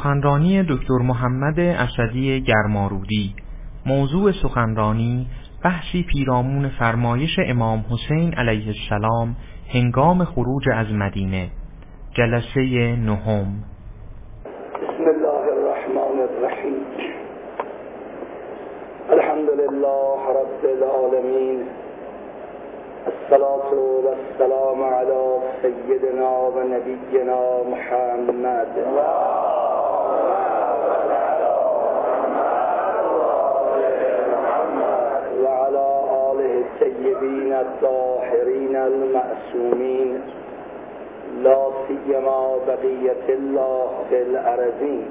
سخنرانی دکتر محمد اسدی گرمارودی. موضوع سخنرانی بحثی پیرامون فرمایش امام حسین علیه السلام هنگام خروج از مدینه. جلسه نهم. بسم الله الرحمن الرحیم. الحمد لله رب العالمین. الصلاة والسلام على سيدنا ونبينا محمد. الطيبين الطاهرين المعصومين. لا سيما بقية الله في الأرضين.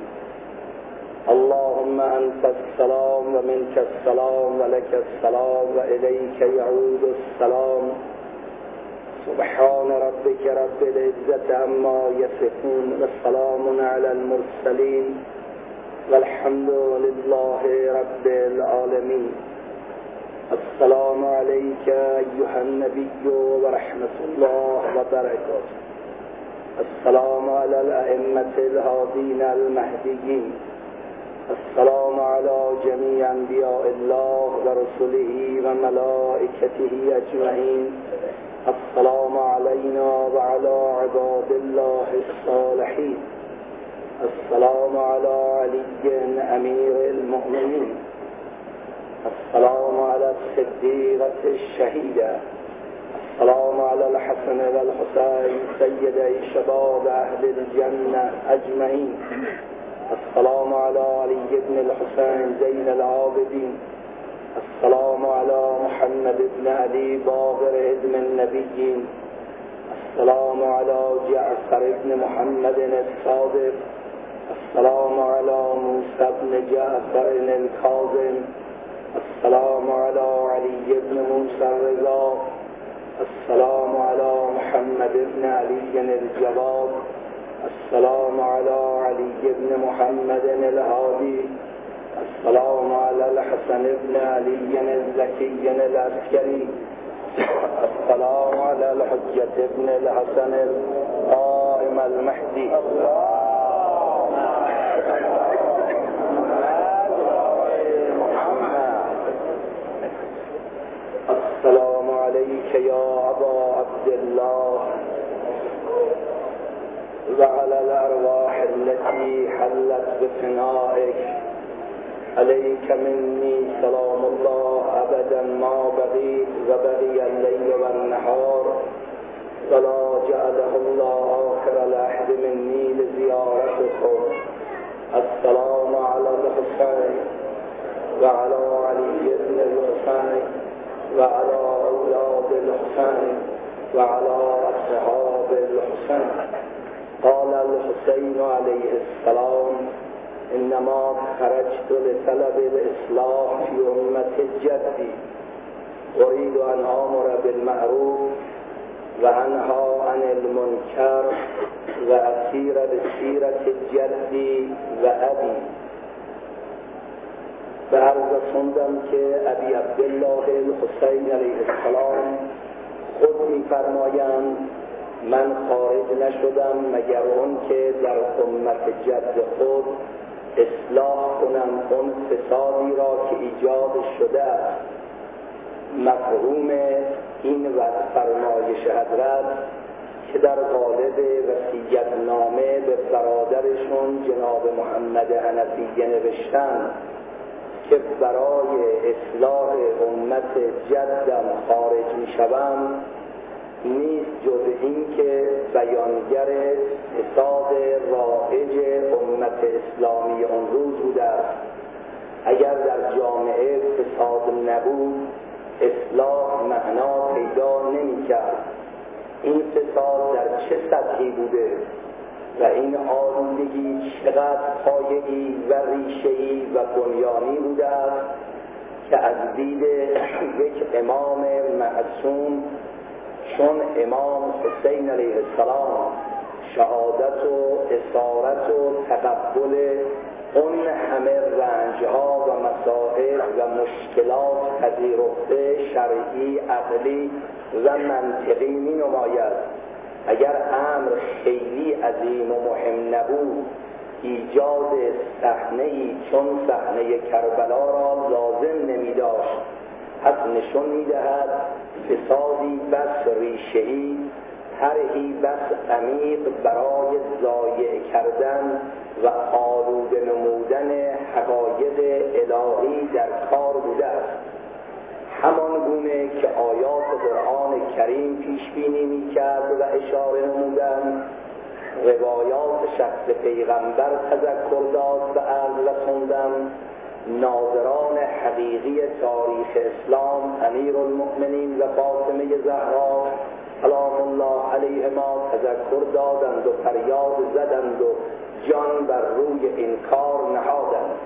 اللهم أنت السلام ومنك السلام ولك السلام وإليك يعود السلام. سبحان ربك رب العزة عما يصفون والسلام على المرسلين. والحمد لله رب العالمين. السلام عليك أيها النبي ورحمة الله وبركاته. السلام على الأئمة الهادين المهديين. السلام على جميع أنبياء الله ورسله وملائكته أجمعين. السلام علينا وعلى عباد الله الصالحين. السلام على علي أمير المؤمنين. السلام على الصديقة الشهيدة. السلام على الحسن والحسين سيدي شباب أهل الجنة أجمعين. السلام على علي بن الحسين زين العابدين. السلام على محمد بن علي باغر ابن النبيين. السلام على جعفر بن محمد الصادق. السلام على موسى بن جعفر الكاظم. السلام على علي بن موسى الرضا. السلام على محمد بن علي الجواد السلام على علي بن محمد الهادي. السلام على الحسن بن علي الزكي العسكري. السلام على الحجة بن الحسن القائم المهدي السلام عليك يا أبا عبد الله وعلى الأرواح التي حلت بفنائك عليك مني سلام الله أبدا ما بقيت وبقي الليل والنهار. ولا جعله الله آخر العهد مني لزيارتكم السلام على الحسين وعلى علي بن الحسين وعلى أولاد الحسين وعلى أصحاب الحسين. قال الحسين عليه السلام إنما خرجت لطلب الإصلاح في أمة جدي أريد أن آمر بالمعروف وأنهى عن المنكر وأسير بسيرة جدي وأبي به عرض سندم که ابی عبدالله الحسین علیه السلام خود میفرمایند من خارج نشدم مگر اون که در امت جد خود اصلاح کنم اون فسادی را که ایجاد شده است. مفهوم این و فرمایش حضرت که در قالب وسیعت نامه به برادرشون جناب محمد حنفیه نوشتن که برای اصلاح امت جدم خارج می شوم نیست جز این که بیانگر فساد رائج امت اسلامی اون روز بوده است. اگر در جامعه فساد نبود اصلاح معنا پیدا نمی کرد این فساد در چه سطحی بوده و این آلودگی چقدر پایه‌ای و ریشه‌ای و بنیانی بوده است که از دید یک امام معصوم چون امام حسین علیه السلام شهادت و اسارت و تقبل اون همه رنجها و مسائل و مشکلات پذیرفته شرعی عقلی و منطقی می نماید اگر امر خیلی عظیم و مهم نبود ایجاد صحنه چون صحنه کربلا را لازم نمی داشت پس نشون می دهد فسادی بس ریشهی طرحی بس عمیق برای ضایع کردن و آلوده نمودن حقایق الهی در کار بوده است. همان گونه که آیات قرآن کریم پیش بینی می کرد و اشاره نمودن روایات شخص پیغمبر تذکر داد و عرض رسوندن ناظران حقیقی تاریخ اسلام امیر المؤمنین و فاطمه زهرا سلام الله علیه ما تذکر دادند و فریاد زدند و جان بر روی کار نهادند.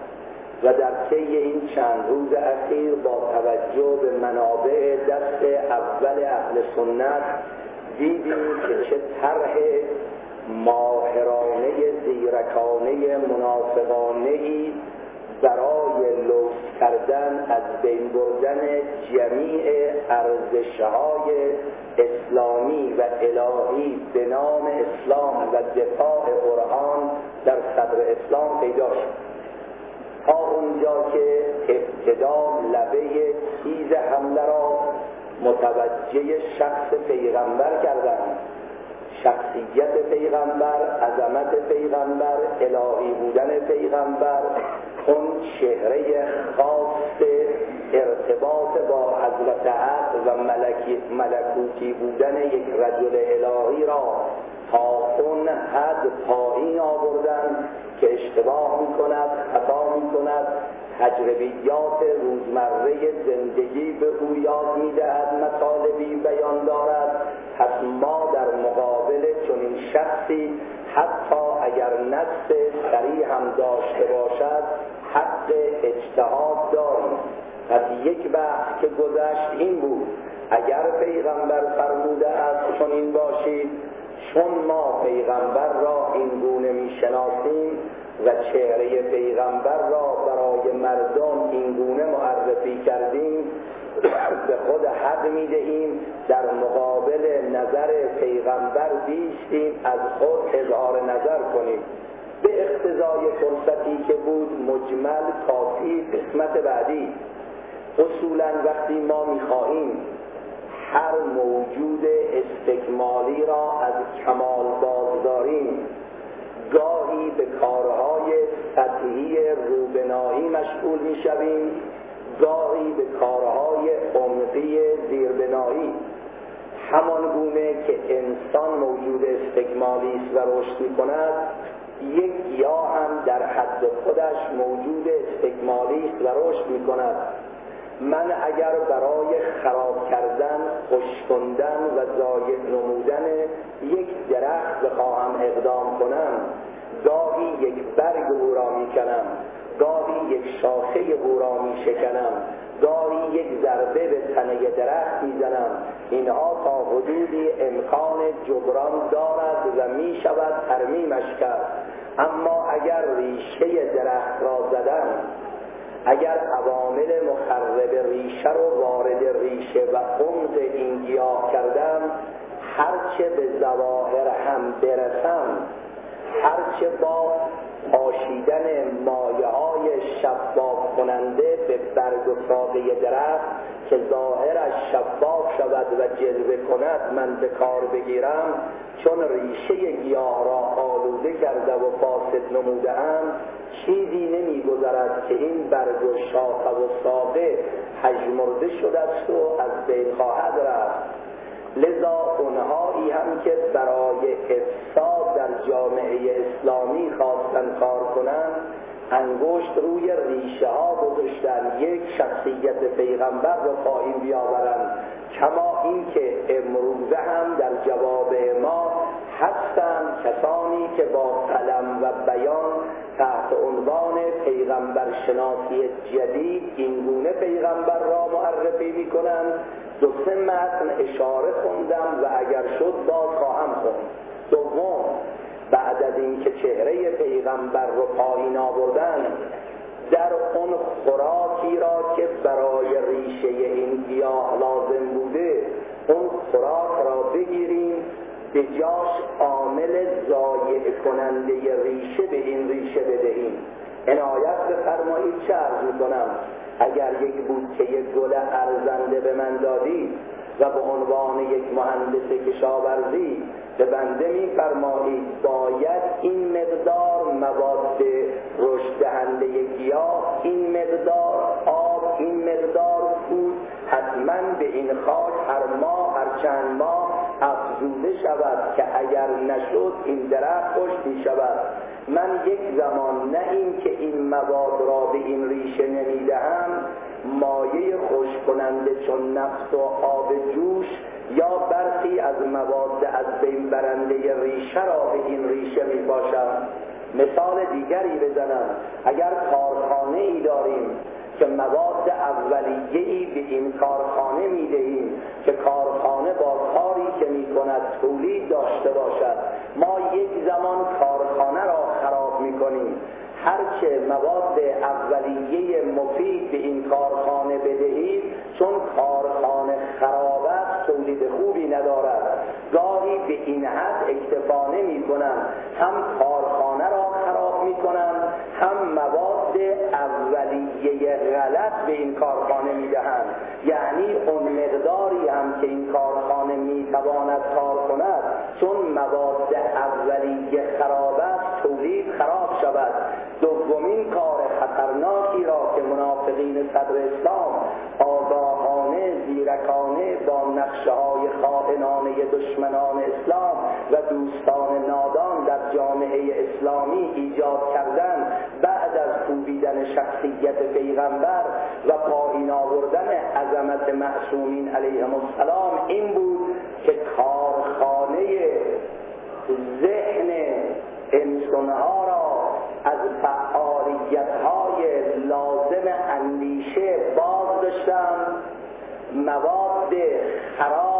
و در طی این چند روز اخیر با توجه به منابع دست اول اهل سنت دیدیم که چه طرح ماهرانه زیرکانه منافقانه ای برای لوس کردن از بین بردن جمیع ارزشهای اسلامی و الهی به نام اسلام و دفاع قرآن در صدر اسلام پیدا شد. تا اونجا که ابتدا لبه تیز حمله را متوجه شخص پیغمبر کردند شخصیت پیغمبر عظمت پیغمبر الهی بودن پیغمبر اون چهره خاص ارتباط با حضرت حق و ملکوتی بودن یک رجل الهی را تا اون حد پایین آوردن که اشتباه می کند خطا می کند تجربیات روزمره زندگی به او یاد می‌دهد مطالبی بیان دارد. پس ما در مقابل چنین شخصی حتی اگر نفس سریع هم داشته باشد حق اجتهاد داریم. پس یک بحث که گذشت این بود اگر پیغمبر فرموده است چنین باشید چون ما پیغمبر را این گونه می‌شناسیم و چهره پیغمبر را برای مردم این گونه معرفی کردیم به خود حق می‌دهیم در مقابل نظر پیغمبر بیستیم از خود اظهار نظر کنیم. به اقتضای فرصتی که بود مجمل کافی قسمت بعدی. اصولا وقتی ما می‌خواهیم هر موجود استکمالی را از کمال بازداریم گاهی به کارهای سطحی روبنایی مشغول می‌شویم گاهی به کارهای عمقی زیربنایی. همان گونه که انسان موجود استکمالی است و رشد می کند یک گیاه هم در حد خودش موجود استکمالی است و رشد می کند من اگر برای خراب کردن خوشکندن و زاید نمودن یک درخت بخواهم اقدام کنم گاهی یک برگ او را می‌کنم گاهی یک شاخه او را میشکنم گاهی یک ضربه به تنه درخت می‌زنم. اینها تا حدودی امکان جبران دارد و می‌شود ترمیمش کرد. اما اگر ریشه درخت را زدم اگر عوامل مخرب ریشه رو وارد ریشه و عمق این گیاه کردم هرچه به زواهر هم برسم هرچه با پاشیدن مایه های شفاف کننده به برگ و ساقه درخت که ظاهرش شفاف شود و جلوه کند من به کار بگیرم. چون ریشه گیاه را آلوده کرده و فاسد نموده هم چیزی نمیگذرد که این برگ و شاخه و ساقه پژمرده شده است و از بین خواهد رفت. لذا اونهایی هم که برای افساد در جامعه اسلامی خواستن کار کنند انگشت روی ریشه ها گذاشتن. یک شخصیت پیغمبر رو پایین بیاورند کما اینکه امروزه هم در جواب ما هستند کسانی که با قلم و بیان تحت عنوان پیغمبر شناسی جدید این گونه پیغمبر را معرفی می کنند دو سه متن اشاره خوندم و اگر شد باز خواهم خوند دوم بعد از اینکه چهره پیغمبر رو پایین آوردن در اون خوراکی را که برای ریشه این گیاه لازم بوده اون خوراک را بگیریم به جاش عامل ضایع کننده ریشه به این ریشه بدهیم. عنایت بفرمایید چه عرض می‌کنم؟ اگر یک بوته گل ارزنده به من دادید و به عنوان یک مهندس کشاورزی به بنده میفرمایید باید این مقدار مواد رشد دهنده گیاه این مقدار آب این مقدار پود حتما به این خاک هر ماه هر چند ماه افزوده شود که اگر نشد این درخت خشک می شود من یک زمان نه این که این مواد را به این ریشه نمی‌دهم مایه خوش کننده چون نفت و آب جوش یا برخی از مواد از بین برنده ریشه را به این ریشه می باشم مثال دیگری بزنم. اگر کارخانه ای داریم که مواد اولیه به این کارخانه می‌دهیم که کارخانه با کاری که می‌کند تولید داشته باشد ما یک زمان کارخانه را خراب می‌کنیم هرچه مواد اولیه مفید به این کارخانه بدهید چون کارخانه خراب است تولید خوبی ندارد گاهی به این حد اکتفا نمی کنم هم کارخانه را خراب می کنم هم مواد اولیه غلط به این کارخانه می دهم یعنی اون مقداری هم که این کارخانه می تواند کار کند چون مواد اولیه خراب است تولید خراب شود. دومین کار خطرناکی را که منافقین صدر اسلام آگاهانه زیرکانه با نقشه خائنانه دشمنان اسلام و دوستان نادان در جامعه اسلامی ایجاد کردن بعد از کوبیدن شخصیت پیغمبر و پایین آوردن عظمت معصومین علیهم السلام این بود که کارخانه ذهن انسانها را از فعالیت های لازم اندیشه باز داشتم مواد خراب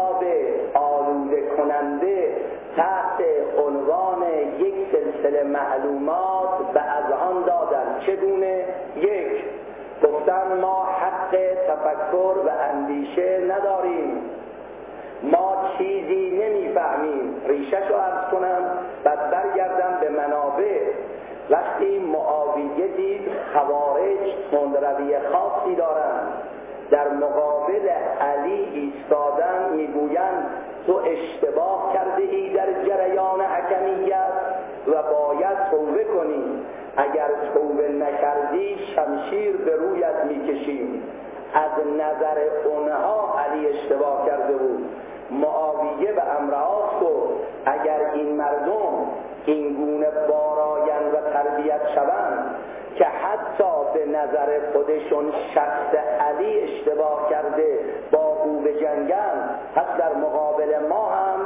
معلومات به از آن دادن. چگونه؟ یک گفتن ما حق تفکر و اندیشه نداریم. ما چیزی نمی‌فهمیم. ریشش رو ارز کنم بعد برگردم به منابع. وقتی معاویه دید خوارج تندروی خاصی دارند در مقابل علی ایستادن می‌گویند تو اشتباه کرده ای در جریان حکمیت و باید توبه کنی اگر توبه نکردی شمشیر به رویت می‌کشیم. از نظر اونها علی اشتباه کرده بود. معاویه به امرهاست و اگر این مردم این گونه بارایند و تربیت شوند که حتی به نظر خودشون شخص علی اشتباه کرده با او به جنگن پس در مقابل ما هم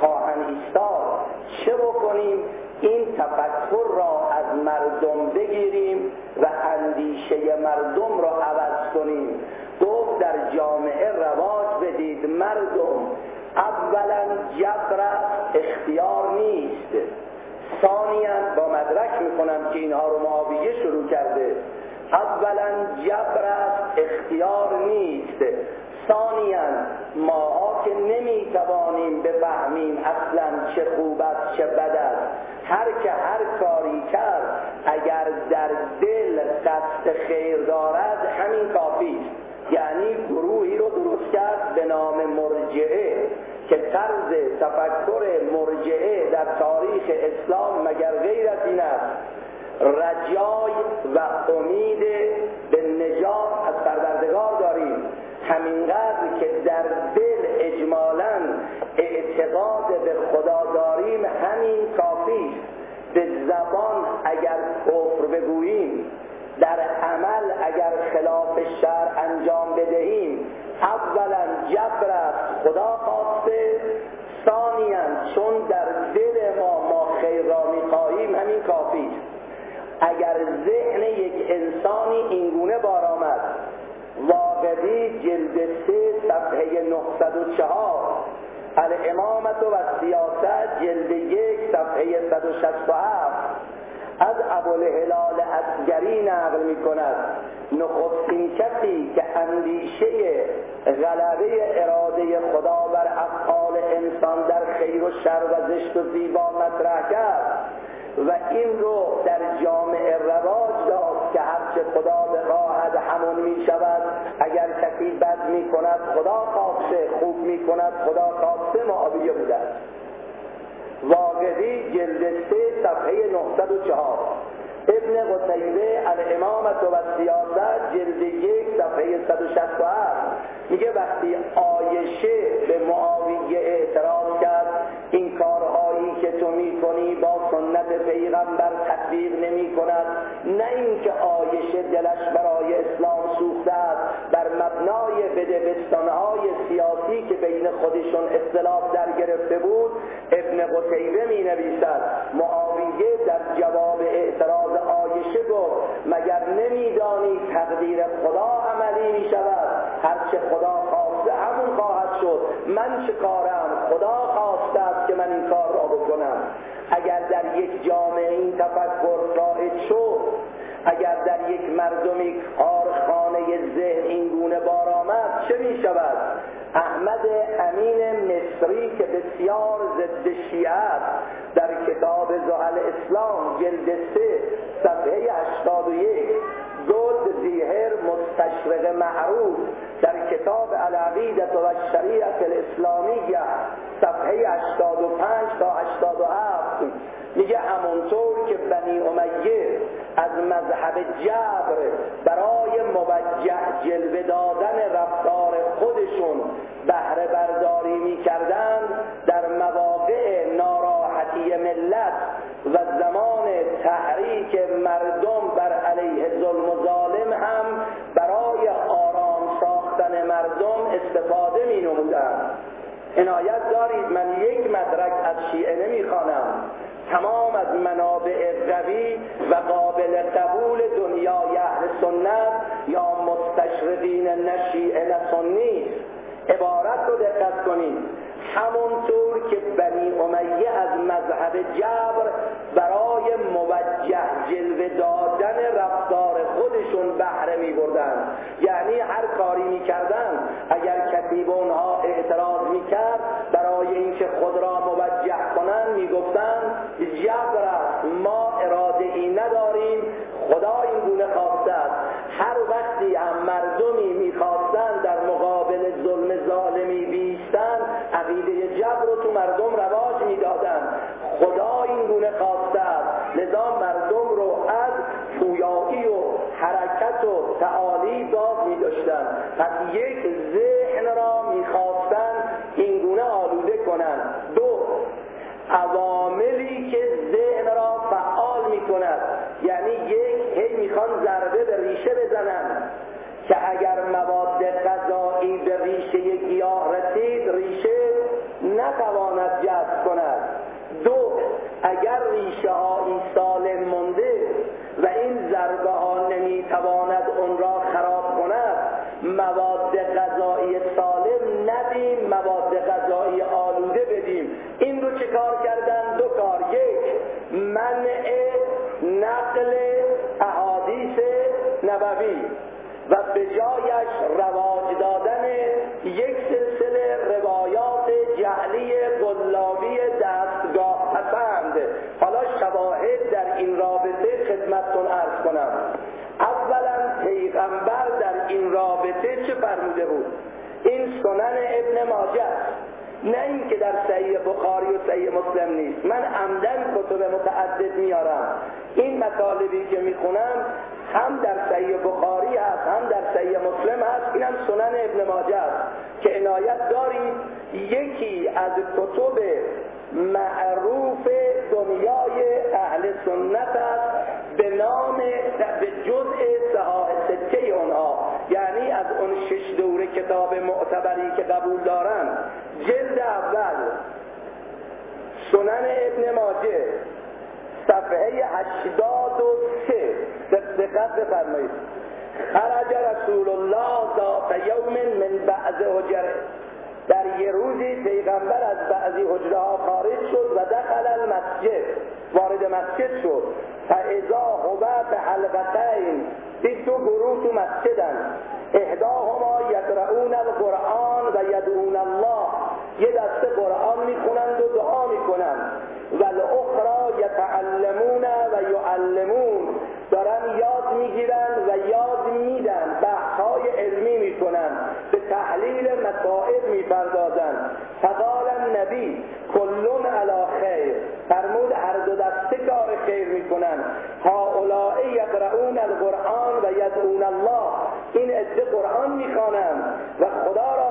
خواهن ایستاد. چه بکنیم؟ این تفکر را از مردم بگیریم و اندیشه مردم را عوض کنیم. گفت در جامعه رواج بدید مردم اولا جبر اختیار نیست. ثانیا با مدرک می‌کنم که اینها رو معاویه شروع کرده. اولا جبر اختیار نیست. ثانیا ماها که نمی‌توانیم بفهمیم اصلا چه خوب است چه بد است. هر که هر کاری کرد اگر در دل قصد خیر دارد همین کافی است. یعنی گروهی رو درست کرد به نام مرجعه که طرز تفکر مرجعه در تاریخ اسلام مگر غیر از این است. رجای و امید به نجات از پروردگار داریم. همینقدر که در دل اجمالا اعتقاد به خدا داریم همین کافی به زبان اگر کفر بگوییم در عمل اگر خلاف شر انجام بدهیم. اولا جبر است خدا خواسته. ثانیا چون در دل ما ما خیر را می‌خواهیم همین کافی. اگر ذهن یک انسانی اینگونه بار آمد واقعی جلد سه صفحه 904 الامامت و سیاست جلد یک صفحه 167 از ابوالهلال اسگری نقل می کند نخستین کسی که اندیشه غلبه اراده خدا بر افعال انسان در خیر و شر و زشت و زیبا مطرح کرد و این رو در جامعه رواج داد که هرچه خدا راحت همون می شود اگر کسی بد می کند خدا خواسته خوب می کند خدا خواسته معاویه بوده واقعی جلد سه صفحه 904 ابن قتیبه الامامت و سیاست جلد یک صفحه 167 میگه وقتی آیشه به معاویه اعتراض کرد این کارهایی که تو می‌کنی با پیغمبر تطبیق نمی کند. نه اینکه آیشه دلش برای اسلام سوخته است بر مبنای بدبستانهای سیاسی که بین خودشون اختلاف در گرفته بود ابن قتیبه می نویسد. معاویه در جواب اعتراض آیشه گفت مگر نمیدانی تقدیر خدا عملی می شود؟ هرچه خدا خواسته همون خواهد شد. من چه کارم؟ خدا خواسته است که من این کار را بکنم. اگر در یک جامعه این تفکر رائج شد اگر در یک مردمی کارخانه ذهن این گونه بار آمد چه می شود؟ احمد امین مصری که بسیار ضد شیعه در کتاب زحل اسلام جلد سه صفحه 81 گلد زیهر مستشرق معروف در کتاب العقیدت و شریعت الاسلامیه صفحه 85 تا 87 میگه همونطور که بنی امیه از مذهب جبر برای موجه جلوه دادن رفتار خودشون بهره برداری می‌کردن در مواقع ناراحتی ملت و زمان تحریک مردم بر علیه ظلم و ظالم هم برای آرام ساختن مردم استفاده می نمودن عنایت دارید من یک مدرک از شیعه نمی‌خوانم. تمام از منابع قوی و قابل قبول دنیای اهل سنت یا مستشرقین نشیعه نسنی عبارت رو دقت کنید. همونطور که بنی امیه از مذهب جبر برای موجه جلوه دادن رفتار خودشون بهره یعنی هر کاری می کردن اگر کسی می‌خونم هم در صحیح بخاری هست هم در صحیح مسلم هست اینم سنن ابن ماجه است که عنایت دارید یکی از کتب معروف دنیای اهل سنت است به نام به جزء صحاح سکه اونها. یعنی از اون شش دوره کتاب معتبری که قبول دارن. جلد اول سنن ابن ماجه. صفحه هشتاد و سه. دقت بفرمایید. خرج رسول الله ذات یوم من بعض حجره. در یه روزی پیغمبر از بعضی حجره ها خارج شد و دخل المسجد. وارد مسجد شد. فاذا به حلقتین. دید دو گروه تو مسجدن. احداهما یقرؤون القرآن و یدعون الله. یه دسته قرآن می‌خونند تحلیل مسائل می‌پردازند. فقال النبی کلون علا خیر. فرمود هر دو دسته کار خیر می‌کنن هؤلاء یقرؤون القرآن و یدعون الله. این عده قرآن می‌خوانند و خدا را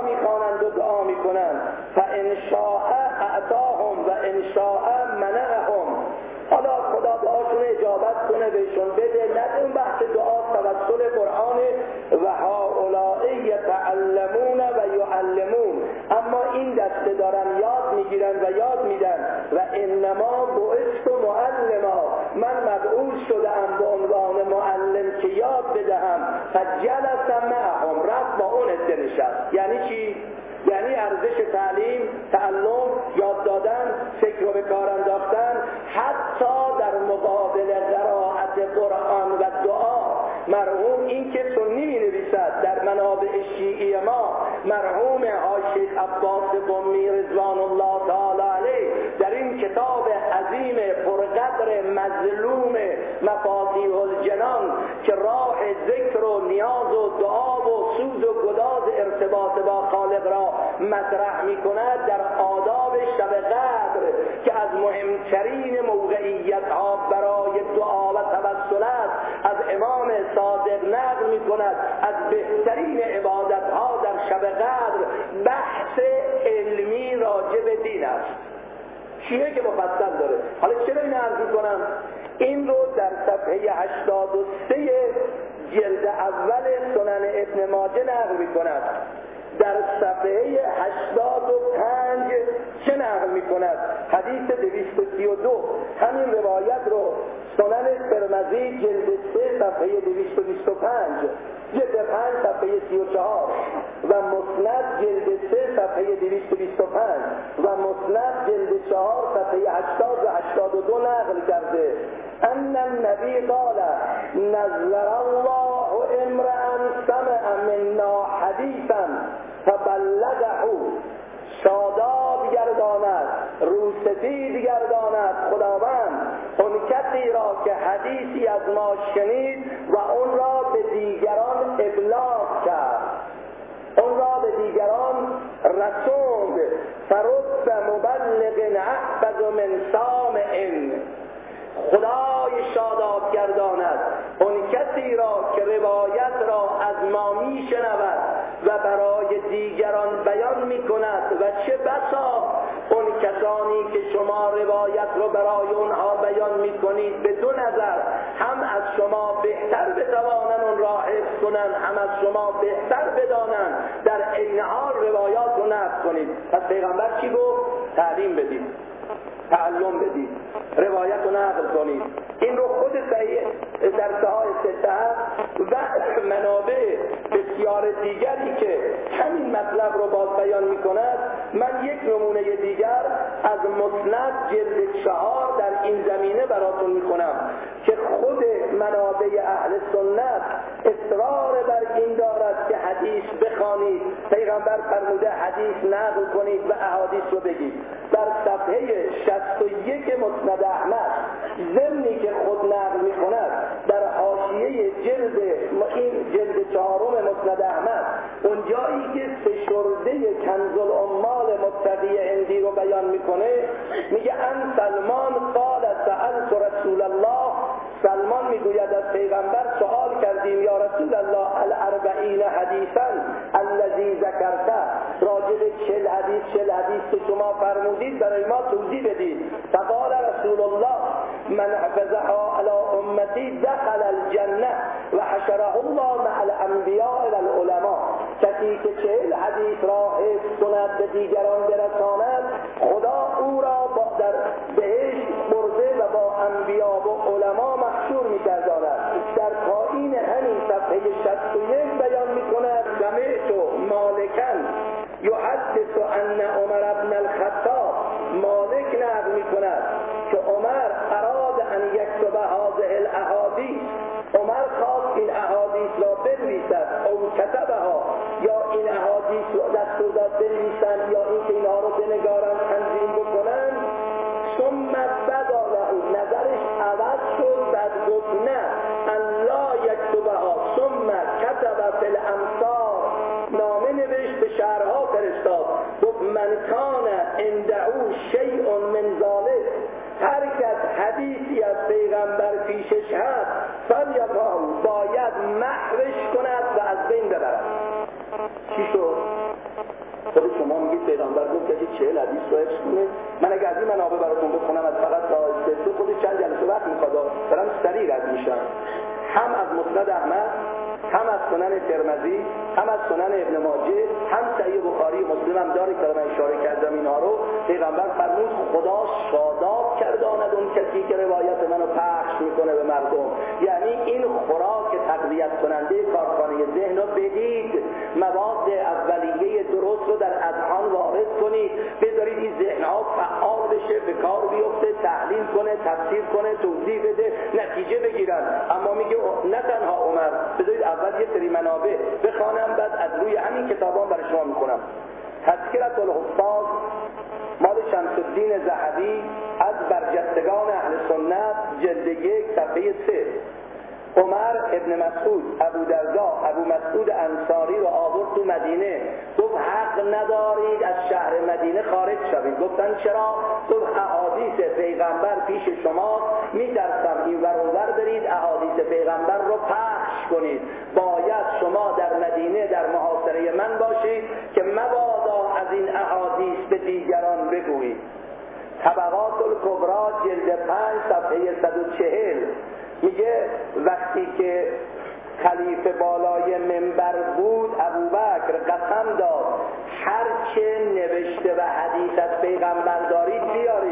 می‌گیرن و یاد میدن. و انما بعثت معلما. من مبعوث شدم به عنوان معلم که یاد بدهم. فجلس معهم. رفت با اون نشست. یعنی چی؟ یعنی ارزش تعلیم تعلم یاد دادن فکر و به کار انداختن. حتی در مقابل قرائت قرآن و دعا مرحوم این که سنی می نویسد در منابع شیعی ما مرحوم آشیخ عباس قمی رضوان الله مظلوم مفاتیح الجنان که راه ذکر و نیاز و دعا و سوز و گداز ارتباط با خالق را مطرح می کند در آداب شب قدر که از مهمترین موقعیت ها برای دعا و توسل است. از امام صادق نقل می کند از بهترین عبادت ها در شب قدر بحث علمی راجع به دین است. چیه که مفصل داره؟ حالا چرا این عرض کنم این رو در صفحه 83 جلد اول سنن ابن ماجه نقل می کند در صفحه 85 چه نقل می کند حدیث 232 همین روایت رو سنن ترمزی جلد 3 صفحه 225 جلد 5 صفحه 34 و مسند جلد 3 صفحه 225 و مسند جلد 4 صفحه 80 و 82 نقل کرده. ان النبی قال نظر الله امرا سمع منا حدیثا فبلغه شاداب گرداند روسفید گرداند خداوند اون کسی را که حدیثی از ما شنید و اون را به دیگران ابلاغ کرد. اون را به دیگران رسوند. فرد مبلغ احفظ من سامع خدای شاداب گرداند. اون کسی را که روایت را از ما می شنود و برای دیگران بیان می کند و چه بسا اون کسانی که شما روایت رو برای اونها بیان می کنید به دو نظر. هم از شما بهتر بتوانند اون را حفظ کنند هم از شما بهتر بدانند. در عین حال روایات رو نقل کنید. پس پیغمبر چی گفت؟ تعلیم بدید. تعلم بدید. روایت رو نقل کنید. این رو خود صحیح در های و منابع بسیار دیگری که همین مطلب رو باز بیان می کند من یک نمونه دیگر از مسند جلد چهار در این زمینه براتون می کنم که خود منابع اهل سنت اصرار بر این دارد که حدیث بخوانید. پیغمبر فرموده حدیث نقل کنید و احادیث رو بگید. در صفحه 61 مسند احمد ضمنی که خود نقل می کند در حاشیه جلد این جلد چهارم مسند احمد اون جایی که فشرده کنز الامال متقی اندی رو بیان می‌کنه میگه ان سلمان قال سألت رسول الله سلمان می‌گوید از پیغمبر سوال کردیم یا رسول الله الاربعین حدیثا الذی ذکرته راجب چل حدیث چل حدیث که شما فرمودید برای ما توضیح بدید. فقال رسول الله من حفظها على امتی دخل الجنه و حشره الله مع الانبیاء و العلماء. کسی که چهل حدیث را حفظ کند به دیگران برساند خدا او را در بهشت برده با انبیا و علما محشور میگرداند در پایین همین صفحه 61 بیان می‌کند سمعت مالکن یحدث ان عمر ابن الخطاب. مالک نقل می‌کند که عمر اراد ان یکتب هذه الاحادیث. عمر خواست این احادیث را بنویسد. او کتبها یا این احادیث را دستور داد بنویسند یا اینکه اینها رو بنگارن تنظیم گفت نه ان لا یکتبها ثم کتب فی الامصار نامه نوشت به من کان اندعو شیء من ذالک هر کس حدیثی از پیغمبر پیشش هست فلیفعل باید محوش کند و از بین ببرد. چی شد؟ خود شما میگید پیغمبر گفت کسی چهل حدیث رو حفظ کنه. من اگر از این منابع براتون بخونم از فقط تا میشم هم از مسند احمد هم از سنن ترمزی هم از سنن ابن ماجه هم صحیح بخاری مسلم هم داره که من اشاره کردم اینها رو. پیغمبر فرمود خدا شاداب کرداند اون کسی که روایت منو پخش می‌کنه به مردم. یعنی این خوراک تقویت کننده کارخانه ذهن رو بدید. مواد اولیه درست رو در اذهان وارد کنید. بذارید این ذهنها فعال بشه به کار بیفته تحلیل کنه تفسیر کنه توضیح بده نتیجه بگیرن. اما میگه نه تنها عمر بذارید اول یه سری منابع بخوانم بعد از روی همین کتابان برای شما می‌کنم تذکرت الحفاظ مال شمس الدین زهبی از برجستگان اهل سنت جلد یک صفحه سه. عمر ابن مسعود ابو دردا ابو مسعود انصاری رو آورد تو مدینه. گفت حق ندارید از شهر مدینه خارج شوید. گفتن چرا؟ گفت احادیث پیغمبر پیش شما میترسم این ور برید احادیث پیغمبر رو پخش کنید. باید شما در مدینه در محاصره من باشید که مبادا از این احادیث به دیگران بگویید. طبقات الکبرا جلد پنج صفحه 140 میگه وقتی که خلیفه بالای منبر بود ابوبکر قسم داد هر چه نوشته و حدیث از پیغمبر دارید بیارید.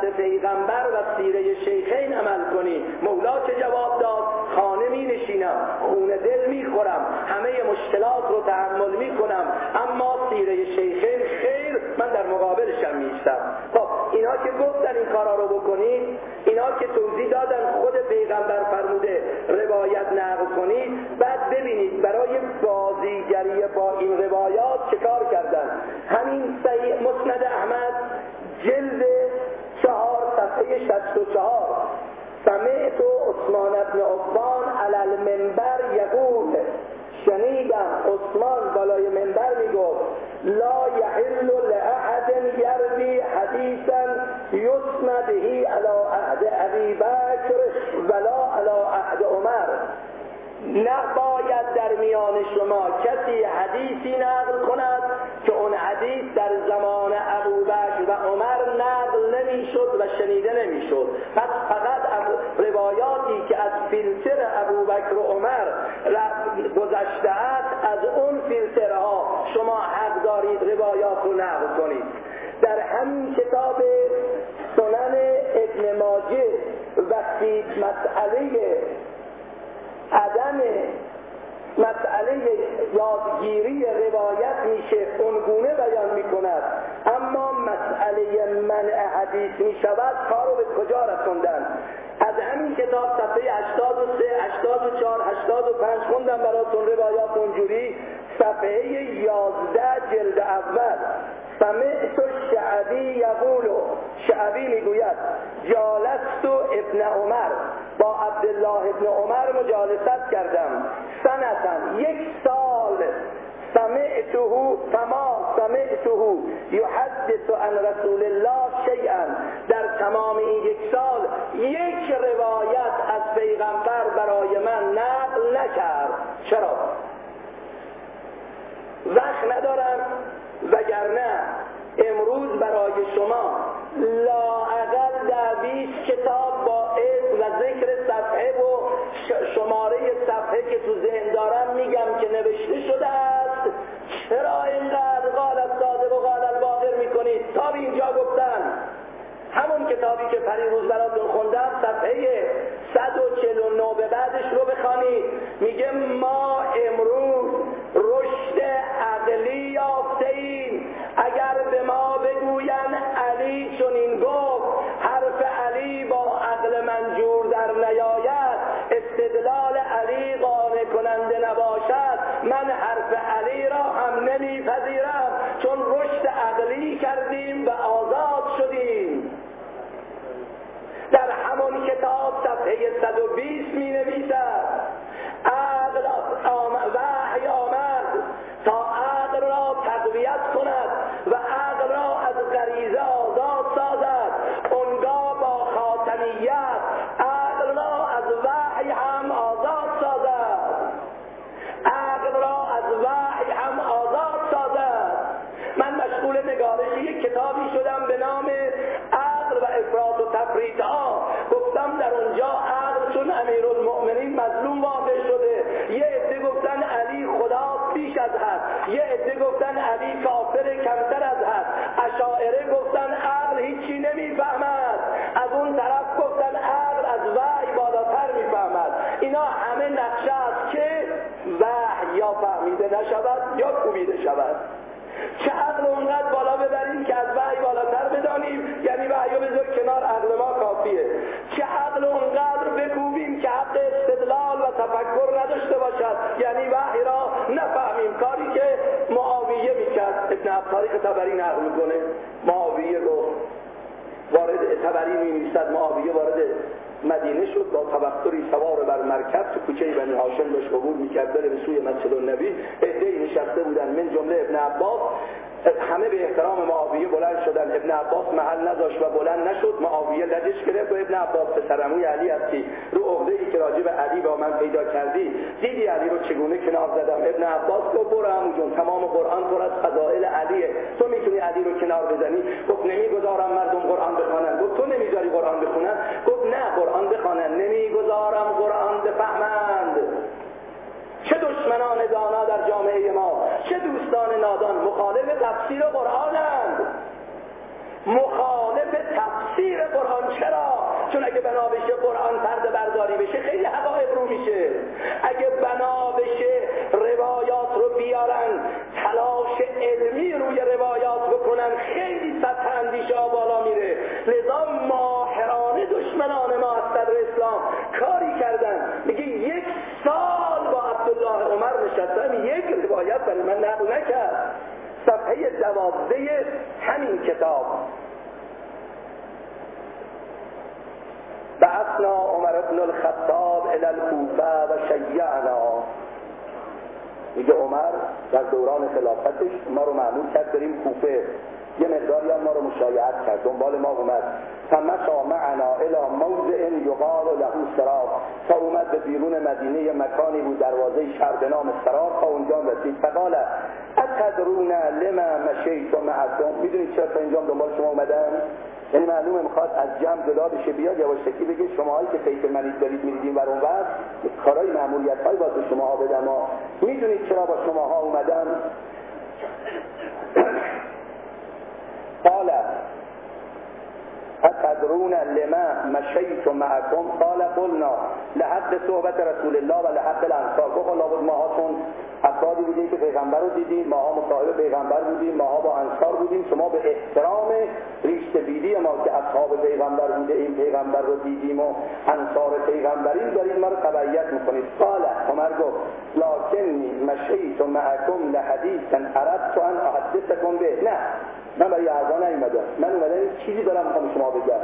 سنت پیغمبر و سیره شیخین عمل کنی. مولا چه جواب داد؟ خانه می نشینم خون دل می خورم همه مشکلات رو تحمل می کنم. اما سیره شیخین خیر من در مقابلشم میستم خب اینا که گفتن این کارا رو بکنید اینا که توضیح دادن خود پیغمبر فرموده روایت نقل کنید بعد ببینید برای بازیگری با این روایات چه کار کردن. همین صحیح مسند احمد 164 سمعت عثمان ابن عفان على المنبر یقول شنیدم عثمان بالای منبر می‌گفت لا یحل لأحد یروی حدیثا یسندهی على عهد ابی بکر ولا على عهد عمر. نباید در میان شما کسی حدیثی نقل کند که اون حدیث در زمان ابوبکر و عمر نه. پس فقط روایاتی که از فیلتر ابوبکر و عمر گذشته است از اون فیلترها شما حق دارید روایات رو نقل کنید. در همین کتاب سنن ابن ماجه وقتی مسئله عدم مسئله یادگیری روایت میشه اونگونه بیان می‌کند. اما مسئله منع حدیث می‌شود کارو به کجا رسوندن؟ از همین کتاب صفحه 83 84 85 خوندم براتون روایات اونجوری. صفحه 11 جلد اول. سمعت شعبی یقول شعبی می‌گوید جالست ابن عمر. با عبدالله ابن عمر مجالست کردم. سنتن یک سال. سمعته فما سمعته یحدث عن رسول الله شیئا. در تمام این یک سال یک روایت از پیغمبر برای من نقل نکرد. چرا؟ وقت ندارم. وگرنه امروز برای شما لاعقل در بیست کتاب با اسم و ذکر صفحه و شماره صفحه که تو ذهن دارم میگم که نوشته شده است. چرا اینقدر قال صادق و قال الباقر می‌کنید؟ تا به اینجا گفتن. همون کتابی که روز براتون خوندم صفحه 149 به بعدش رو بخوانید. میگه ما امروز تاریخ تبری نقل می‌کنه معاویه رو وارد تبری می معاویه وارد مدینه شد با توقری سوار بر مرکب تو کوچه بنی هاشم داشت عبور می‌کرد بره به سوی مسجد النبی. عدهای نشسته بودن من جمله ابن عباس. همه به احترام معاویه بلند شدن. ابن عباس محل نذاشت و بلند نشد. معاویه لدش گرفت و ابن عباس پسرموی علی هستی. رو عقده ای که راجب علی با من پیدا کردی دیدی علی رو چگونه کنار زدم؟ ابن عباس گفت برو جون تمام قرآن پر از فضائل علیه. تو می‌تونی علی رو کنار بزنی؟ گفت نمی‌گذارم مردم قرآن بخوانن. گفت تو نمی‌ذاری قرآن بخونن؟ گفت نه قرآن بخوانن. نمی‌گذارم قرآن بفهمند چه دشمنان دانا در جامعه ما چه دوستان نادان مخالف تفسیر قرآنند. مخالف تفسیر قرآن چرا؟ چون اگه بنا بشه قرآن پرده برداری بشه خیلی حقایق رو میشه. اگه بنا بشه روایات رو بیارن تلاش علمی روی روایات بکنن خیلی سطح اندیشه بالا میره. لذا ماهرانه دشمنان ما از صدر اسلام کاری کردن میگه یک سال با عبدالله عمر نشستم یک روایت برای من نقل نکرد. صفحه دوازده همین کتاب. بعثنا عمر بن الخطاب الى الكوفه و شیعنا. میگه عمر در دوران خلافتش ما رو معمول کرد بریم کوفه. یه مقداری هم ما رو مشایعت کرد. دنبال ما اومد. فمشا معنا الى موضع یقال له سراب تا اومد به بیرون مدینه مکانی بود دروازه شهر به نام سراب تا اونجا رسید. فقال اتدرون لما مشیت معکم می‌دونید چرا تا اینجا دنبال شما اومدم؟ یعنی معلومه می‌خواد از جمع جدا بشه بیاد یواشکی بگه شماهایی که خیلی منید دارید میریدین بر اون وقت کارهای معمولیت های باید به شما بدم. می‌دونید چرا با شماها اومدم؟ قال اتدرون لما مشیت معکم؟ قال قلنا لحد صحبت رسول الله و لحد الانصار. گفت بود ماهاتون افرادی میگه که پیغمبر رو دیدیم ماها مصاحب پیغمبر بودیم ماها با انصار بودیم. شما به احترام ریشت بیدی ما که اصحاب پیغمبر بوده این پیغمبر رو دیدیم و انصار پیغمبرین داریم ما رو تبعیت می‌کنید. قال عمر گفت لکنی مشیت معکم لحدیثا اردت ان احدثکم به. نه. من برای اعضا نیومدم. من اومدم چیزی دارم می‌خوام شما بگم.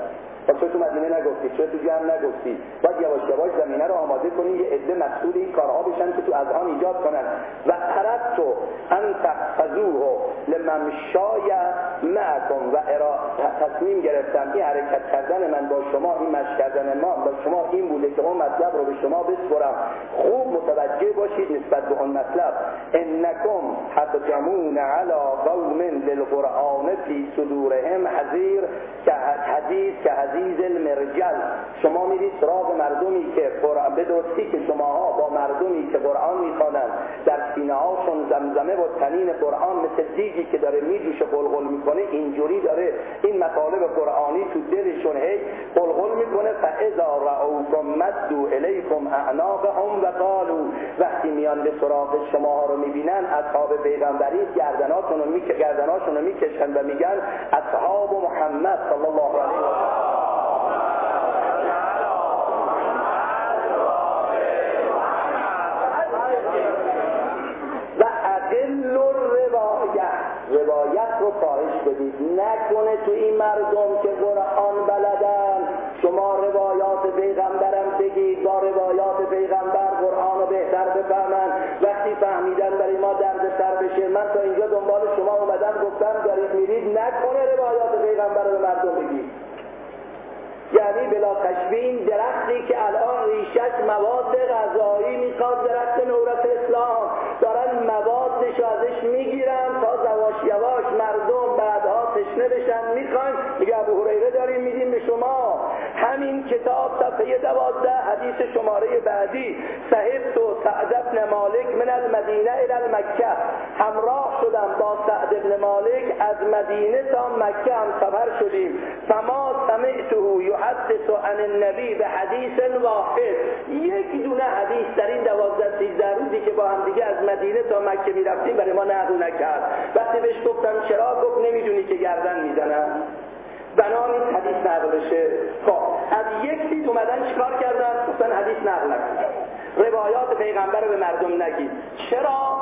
و چرا تو مدینه نگفتی چرا تو جمع نگفتی. باید یواش یواش زمینه رو آماده کنی یه عده مسئول این کارها بشن که تو اذهان ایجاد کنن. و اردت تو ان تحفظوه لممشای معکم و تصمیم گرفتم این حرکت کردن من با شما این مشک کردن ما با شما این بوده که اون مطلب رو به شما بسپرم. خوب متوجه باشید نسبت به اون مطلب. انکم حتجمون علی قوم للقرآن فی صدورهم حذیر که حدیث که المرجل شما میرید سراغ مردمی که قرآن به درستی که شماها با مردمی که قرآن می‌خوانند در سینه هاشون زمزمه و تنین قرآن مثل دیگی که داره میجوشه قلقل می‌کنه اینجوری داره این مطالب قرآنی تو دلشون هی قلقل می‌کنه. فاذا رأوکم مدو الیکم اعناقهم و قالو وقتی میان به سراغ شما رو می‌بینن اصحاب پیغمبری گردناتون رو می‌کشن و میگن اصحاب محمد صلی الله علیه و روایت رو کاهش بدید. نکنه تو این مردم که قرآن بلدن. شما روایات پیغمبرم بگید با روایات پیغمبر قرآن رو بهتر بفهمن. وقتی فهمیدن برای ما درد سر بشه من تا اینجا دنبال شما اومدم گفتم دارید میرید. نکنه روایات پیغمبر رو مردم بگید. یعنی بلا تشبین درختی که الان ریشش مواد غذایی می‌خواد درخت نورت اسلام دارن موادش ازش می‌گیرن. بشن می‌خوان. میگه ابو هریره داریم میدیم به شما کتاب صفحه دوازده حدیث شماره بعدی صحیب تو سعد ابن مالک من المدینه الى المکه. همراه شدم با سعد ابن مالک از مدینه تا مکه هم سفر شدیم. فما سمعته یحدث عن النبی به حدیث واحد. یک دونه حدیث در این دوازده سیزده روزی که با هم دیگه از مدینه تا مکه می‌رفتیم برای ما نقل نکرد. وقتی بهش گفتم چرا؟ گفت نمی‌دونی که گردن می‌زنم. بنا نیست حدیث نقل بشه. خب از یک دید اومدن چیکار کردن؟ گفتن حدیث نقل نکن روایات پیغمبر رو به مردم نگید. چرا؟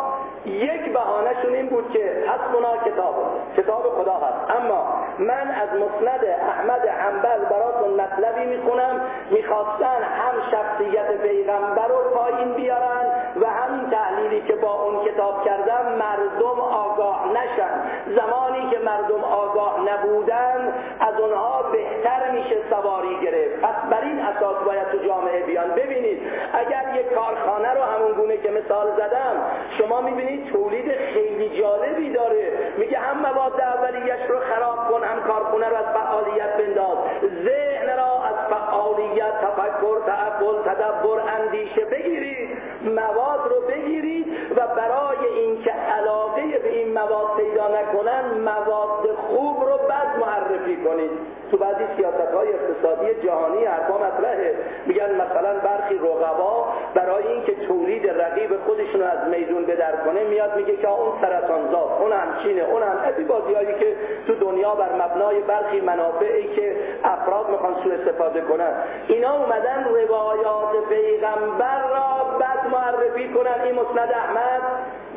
یک بهانهشون این بود که حسبنا کتاب. کتاب خدا هست. اما من از مسند احمد حنبل براتون مطلبی می‌خونم. می‌خواستن هم شخصیت پیغمبر رو پایین بیارن و همین تحلیلی که با اون کتاب کردم مردم آگاه نشن. زمانی که مردم آگاه نبودن از اونها بهتر میشه سواری گرفت. پس بر این اساس باید تو جامعه بیان. ببینید اگر یک کارخانه رو همون گونه که مثال زدم شما می‌بینید تولید خیلی جالبی داره. میگه هم مواد اولیش رو خراب کن هم کارخونه رو از فعالیت بنداز. ذهن را از فعالیت تفکر تعقل تدبر اندیشه بگیرید. مواد رو بگیرید و برای اینکه علاقه به این مواد نکنن مواد خوب رو بد معرفی کنید. تو بعضی سیاست های اقتصادی جهانی حرفا مطرحه. میگن مثلا برخی رقبا برای اینکه تولید رقیب خودشون رو از میدون بدر کنه میاد میگه که اون سرطان زاد اون هم چینه اون هم. ادی بازیایی که تو دنیا بر مبنای برخی منافعی که افراد می‌خوان سوء استفاده کنن. اینا اومدن روایات پیغمبر را بد معرفی کنن. این مسند احمد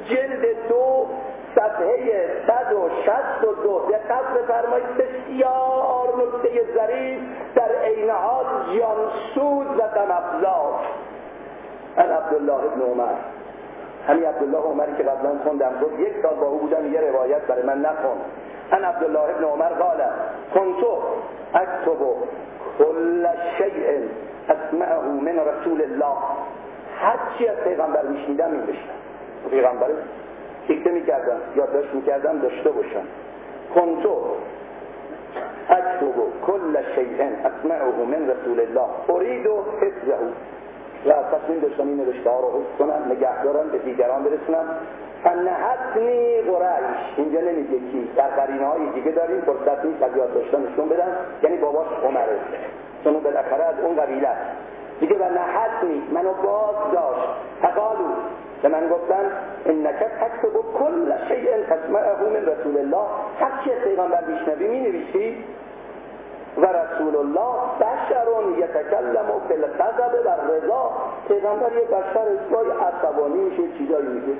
جلد دو صفحه 162 دقت بفرمایید بسیار نکته ظریف در عین حال جانسود و غمافزا ان عبدالله ابن عمر. همین عبدالله عمری که قبلا خوندم گفت یک سال با او بودم یه روایت برای من نخون ان عبدالله ابن عمر قال کنتو اکتب کل شیء اسمعه من رسول الله. هر چی از پیغمبر میشنیدم میبشنم پیغمبر دیکته می‌کردم یادداشت می‌کردم داشته باشم. کنتو اکتب کل شیء اسمعه من رسول الله. اريد حفظه. و تصمیم داشتم این نوشته ها رو حفظ کنم نگه دارم به دیگران برسونم. فنهتنی قریش. اینجا نمیگه کی. در قرینه های دیگه داریم فرصت نیست از یاد داشتنشون بدن. یعنی باباش عمره. چون بالاخره از اون قبیله است. میگه و نهتنی منو باز داشت. فقالو به من گفتن انک تکتب کل شیء تسمعه من رسول الله. هر چی از پیغمبر میشنوی می‌نویسی و رسول الله بشر یتکلم فی الغضب و رضا پیغمبر یه بشر گاهی عصبانی میشه چیزایی میگه.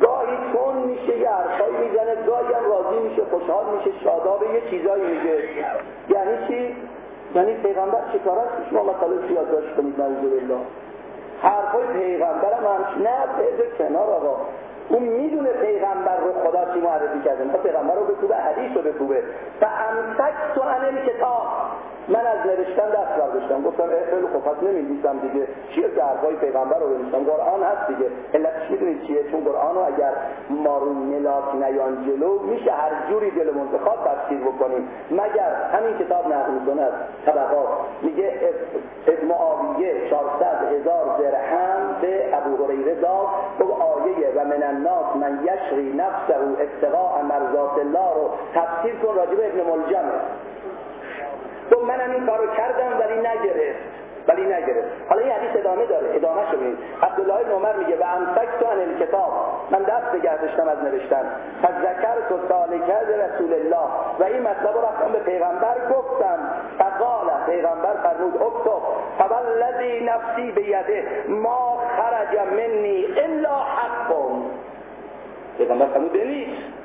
گاهی تون میشه یه حرفایی می‌زنه گاهی هم راضی میشه خوشحال میشه شاداب یه چیزایی میگه. یعنی چی؟ یعنی پیغمبر چیکار است؟ شما مثلا یادداشت کنید نعوذ بالله حرفای پیغمبر هم نه به کنار آقا. اون می‌دونه پیغمبر رو خدا چی معرفی کرده می‌خواد پیغمبر رو بکوبه حدیث رو بکوبه. و امسک تو انل کتاب من از نوشتن دست برداشتم. گفتم خیلی خوب پس نمیدیستم دیگه. چیه که حرفای پیغمبر رو بنویسم؟ قرآن هست دیگه. علتش می‌دونید چیه؟ چون قرآن رو اگر ما رو ملاک نیان جلو میشه هر جوری دلمون بخواد تفسیر بکنیم. مگر همین کتاب نقل می‌کنه؟ از طبقات. میگه ابن معاویه 400 هزار درهم به ابو هریره داد. تو آیه و من الناس من یشری نفسه ابتغاء مرضات الله رو تفسیر کن راجب ابن ملجمه. تو منم این کارو کردم ولی نگرفت. ولی نگرفت. حالا این حدیث ادامه داره ادامه شو ببینید عبدالله بن عمر میگه و امسک تو عن کتاب من دست نگه داشتم از نوشتن. ذکر تو سالکه رسول الله. و این مطلب رو رفتم به پیغمبر گفتم. فقال پیغمبر فرمود اکتب. فوالذی نفسی بیده ما خرج منی الا حقم. پیغمبر فرمود بنویس.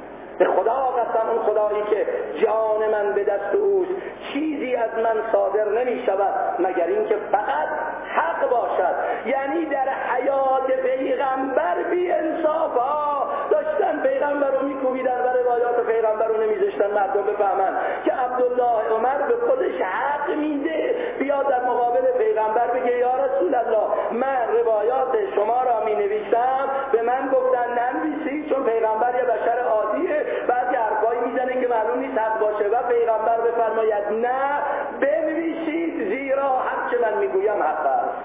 به خدا قسم اون خدایی که جان من به دست اوست. چیزی از من صادر نمی شود مگر اینکه فقط حق باشد. یعنی در حیات پیغمبر بی انصاف ها داشتن پیغمبر رو میکوبیدن و روایات پیغمبر رو نمیذاشتن مردم بفهمن که عبدالله عمر به خودش حق میده. بیاد در مقابل پیغمبر بگه یا رسول الله من روایات شما را می نویسم به من گفتن ننویسی چون پیغمبر یه بشر عادیه. بعد حرفایی می‌زنه که معلوم نیست حق باشه و پیغمبر بفرماید. نه بنویسید زیرا هر چه من می‌گویم حق است.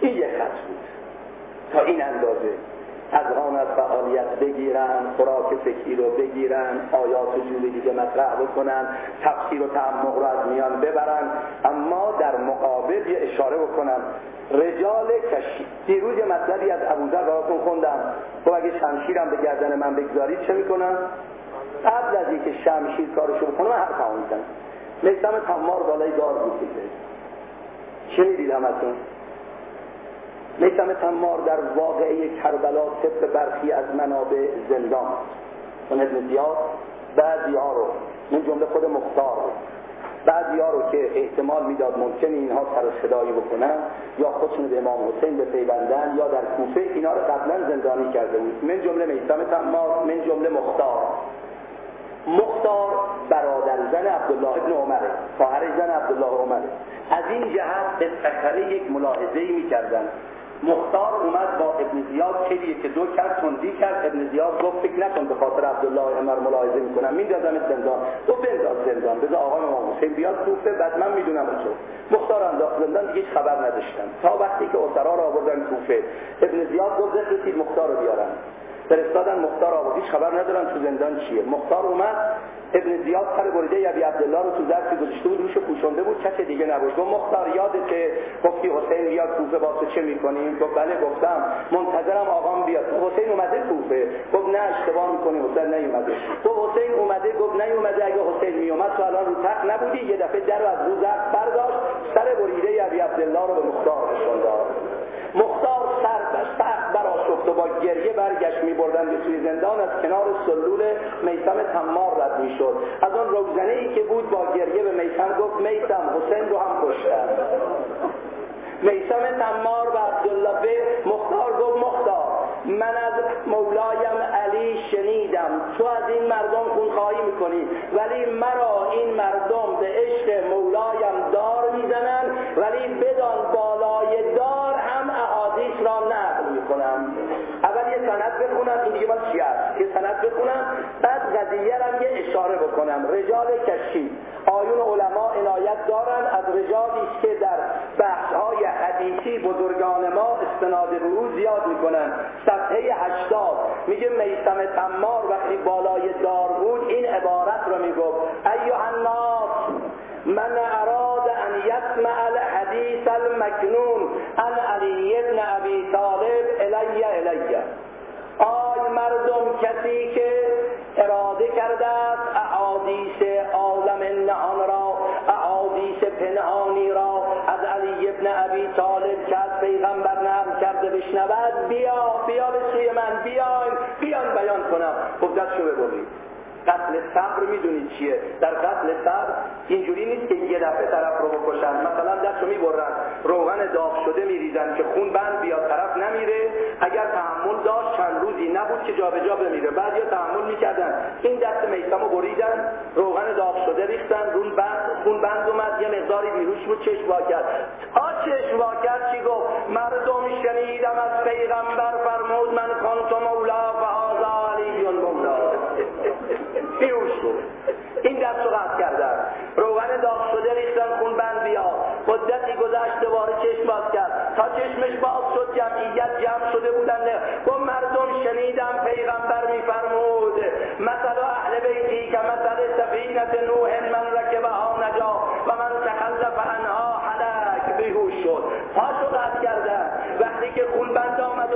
این یک خط بود. تا این اندازه. از فعالیت بگیرن خوراک فکری رو بگیرن آیات و جور دیگه مطرح بکنن تفسیر و تعمق رو از میان ببرن. اما در مقابل یه اشاره بکنن رجال کشی دیروز یه مطلبی از ابوذر براتون خوندم. خب اگه شمشیرم به گردن من بگذارید چه می‌کنم؟ قبل از اینکه شمشیر کارشو بکنه من حرف می‌زنم. میسم تمار بالای دار بود چه می‌دید همتون میسم تمار در واقعه کربلا طبق برخی از منابع زندان. چون ابن زیاد بعضی ها رو من جمله خود مختار بعضی ها رو که احتمال می‌داد ممکن اینها سر صدایی بکنن یا خودشون به امام حسین بپیوندن یا در کوفه اینا رو قبلا زندانی کرده بود. من جمله میسم تمار من جمله مختار. مختار برادر زن عبدالله ابن عمره خواهر زن عبدالله عمره. از این جهت به یک ملاحظه ای می‌کردن. مختار اومد با ابن زیاد کلیه که دو کرد تندی کرد. ابن زیاد گفت فکر نکن به خاطر عبدالله عمر ملاحظه می‌کنم. میندازم زندان. تو بنداز زندان. بذار آقای امام حسین بیاد کوفه. بعد من می‌دونم اونجا مختار انداخت زندان. دیگه خبر نداشتن. تا وقتی که اسرا را آوردن کوفه. ابن زیاد گفت بفرستید مختار رو بیارن. فرستادن مختار آورد هیچ خبر ندارن تو زندان چیه. مختار اومد ابن زیاد سر بریده ابی عبدالله رو تو ظرفی گذاشته بود روش پوشونده بود کسی دیگه نبود. گفت مختار یادت که گفتی حسین بیاد کوفه با تو چه می‌کنیم گفت بله گفتم. منتظرم آقام بیاد. حسین اومده کوفه. گفت نه اشتباه می‌کنی حسین نیومده. تو حسین اومده گفت نیومده. اگه حسین میومد تو الان رو تخت نبودی. یه دفعه در از رو ظرف برداشت سر بریده ابی عبدالله رو به مختار نشون مختار سر سخت براشفت و با گریه برگشت می بردن به سوی زندان از کنار سلول میسم تمار رد می شد از آن روزنه ای که بود با گریه به میسم گفت میسم حسین رو هم کشتن. میسم تمار و عبدالله به مختار گفت مختار من از مولایم علی شنیدم. تو از این مردم خونخواهی می‌کنی. ولی مرا این مردم به عشق مولایم دار می‌زنن. ولی بدان بخونم بعد قضیه هم یه اشاره بکنم. رجال کشی. آیون علما عنایت دارن از رجالی که در بحث های حدیثی بزرگان ما استناد او زیاد می‌کنن. صفحه 80 میگه میسم تمار وقتی بالای دار بود این عبارت رو می‌گفت. ایها الناس من گردد اعادیس عالم نهان را اعادیس پنهانی را. از علی ابن ابی طالب که از پیغمبر نهر کرده بشنود بیا بیا به سوی من بیاین بیان بیان کنم. خب حجتشو ببرید قتل صبر می‌دونید چیه؟ در قتل صبر اینجوری نیست که یه دفعه طرف رو بکشن. مثلا دست رو می‌برن. روغن داغ شده میریزن که خون بند بیاد طرف نمیره. اگر تحمل داشت چند که جابجا جا بمیره. بعد یا تحمل می‌کردن. این دست میسمو بریدن روغن داغ شده ریختن رون بند خون بند اومد یه مقداری بیروش بود چشم کرد. تا چشم کرد چی گفت؟ مردم شنیدم از پیغمبر فرمود من کنت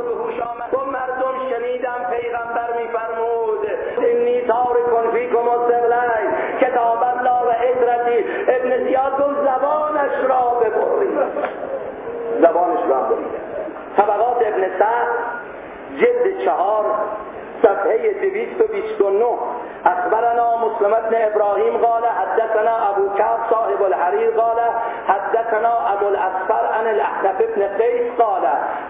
به هوش آمد. با مردم شنیدم پیغمبر میفرمود انی تارکن فیکم السبلین. کتاب الله و عزرتی ابن زیاد زبانش را ببرید زبانش را برید طبقات ابن سعد جلد چهار صفحه 229 اخبرنا مسلم بن ابراهیم قال حدثنا ابو كعب صاحب الحرير قال حدثنا ابو الاسفر عن الاحنف بن قيس قال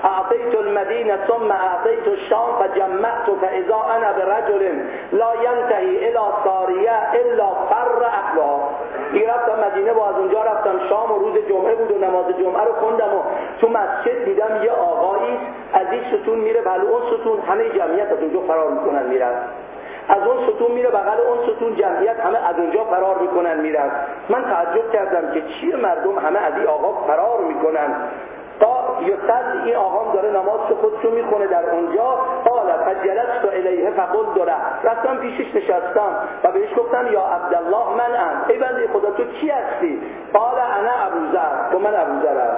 اعطيت المدينه ثم اعطيت الشام فجمعت فاذا انا برجل لا ينتهي الى ساريه الا فر اهلها این رفتم مدینه با از اونجا رفتم شام و روز جمعه بود و نماز جمعه رو خوندم و تو مسجد دیدم یه آقایی از این ستون میره بلو اون ستون همه جمعیت از اونجا فرار می‌کنن میرن. از اون ستون میره بغل اون ستون جمعیت همه از اونجا فرار می‌کنن میرن. من تعجب کردم که چیه مردم همه از این آقا فرار می‌کنن. تا یصد این آقام داره نماز خودشو می‌خونه در اونجا. قال فجلست و الیه فقل داره رفتم پیشش نشستم و بهش گفتم یا عبدالله من ام. ای بنده خدا تو کی هستی؟ قال انا ابوذر. و من ابوذرم.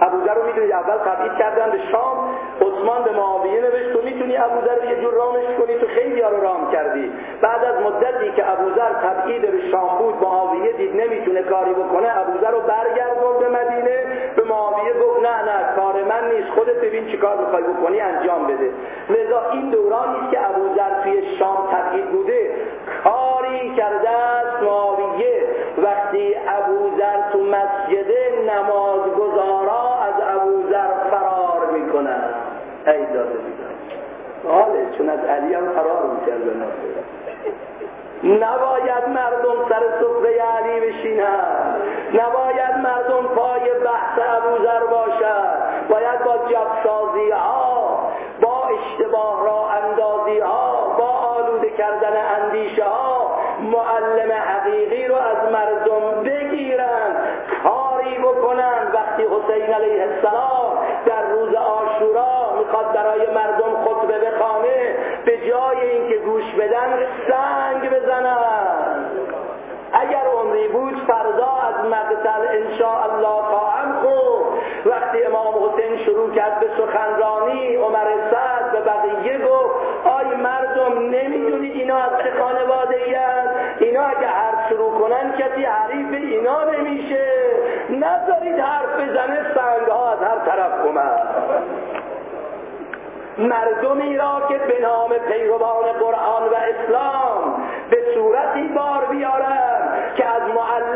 ابوذر رو می‌دونید اول تبعید کردن به شام عثمان به معاویه نوشت تو می‌تونی ابوذر رو یه جور رامش کنی تو خیلی رو رام کردی. بعد از مدتی که ابوذر تبعید به شام بود معاویه دید نمی‌تونه کاری بکنه ابوذر رو برگردون به مدینه. به معاویه گفت نه نه کار من نیست خودت ببین چی کار می‌خوای بکنی انجام بده. لذا این دورانی که ابوذر توی شام تبعید بوده. کاری کرده است معاویه. وقتی ابوذر تو مسجد نماز از ابوذر فرار می‌کنن. ای داده حاله چون از علی هم فرار می‌کردن نباید مردم سر سفره علی بشینن. نباید مردم پای بحث ابوذر باشد باید با جبسازی ها بدن سنگ بزنن. اگر عمری بود فردا از مقتل انشاءالله خواهم خود وقتی امام حسین مردمی را که به نام پیروان قرآن و اسلام به صورتی بار بیارن که از معلم